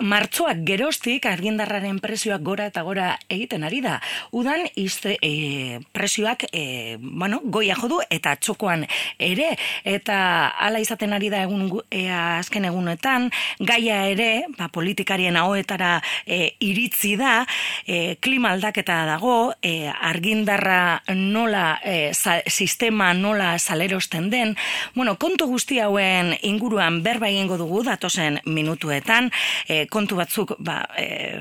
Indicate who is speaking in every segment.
Speaker 1: martzoak gerostik argindarraren presioak gora eta gora egiten ari da. Udan izte, e, presioak e, bueno, goia jodu eta txokoan ere. Eta hala izaten ari da egun ea, azken egunetan gaia ere ba, politikarien ahoetara e, iritzi da. E, klima aldaketa dago e, argindarra nola e, sistema nola salerosten den. Bueno, kontu guzti hauen inguruan berba egingo dugu datosen minutuetan. E, kontu batzuk ba, e,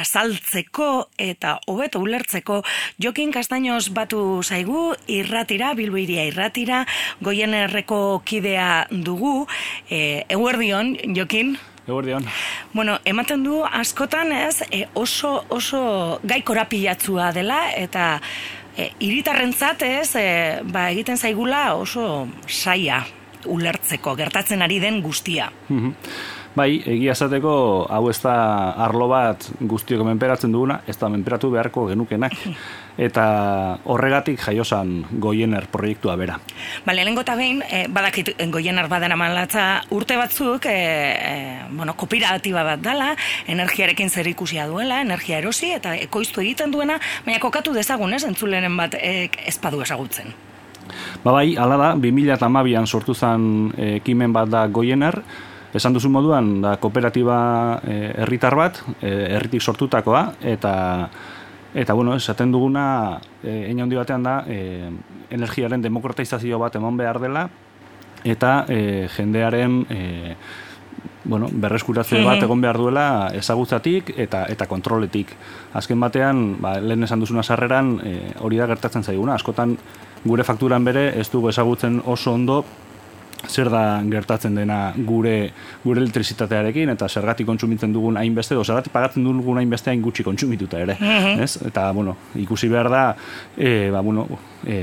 Speaker 1: azaltzeko eta hobeto ulertzeko Jokin Kastainoz batu zaigu irratira, bilboiria irratira, goien erreko kidea dugu, e, eguerdion, Jokin?
Speaker 2: Eguerdion.
Speaker 1: Bueno, ematen du askotan ez, e, oso, oso gai korapilatzua dela, eta e, iritarrentzat ez, e, ba, egiten zaigula oso saia ulertzeko, gertatzen ari den guztia.
Speaker 2: Mhm. Bai, egia esateko hau ez da arlo bat guztiok menperatzen duguna, ez da menperatu beharko genukenak. Eta horregatik jaiosan goiener proiektua bera.
Speaker 1: Ba, lehenengo eta behin, e, badakit goiener badena malatza urte batzuk, e, e, bueno, kooperatiba bat dala, energiarekin zer ikusia duela, energia erosi, eta ekoiztu egiten duena, baina kokatu dezagun, ez, entzulenen bat e, ezpadu ezagutzen.
Speaker 2: Ba bai, ala da, 2008an sortu zen ekimen bat da goiener, Esan duzu moduan, da kooperatiba eh, herritar bat, eh, herritik sortutakoa, eta eta bueno, esaten duguna, e, handi batean da, e, energiaren demokratizazio bat emon behar dela, eta e, jendearen e, bueno, berreskuratze bat egon behar duela ezagutzatik eta eta kontroletik. Azken batean, ba, lehen esan duzuna sarreran, hori da gertatzen zaiguna. Askotan, gure fakturan bere, ez dugu ezagutzen oso ondo zer da gertatzen dena gure gure elektrizitatearekin eta zergatik kontsumitzen dugun hainbeste edo zergatik pagatzen dugun hainbeste hain gutxi kontsumituta ere, mm -hmm. ez? Eta bueno, ikusi behar da eh ba bueno, e,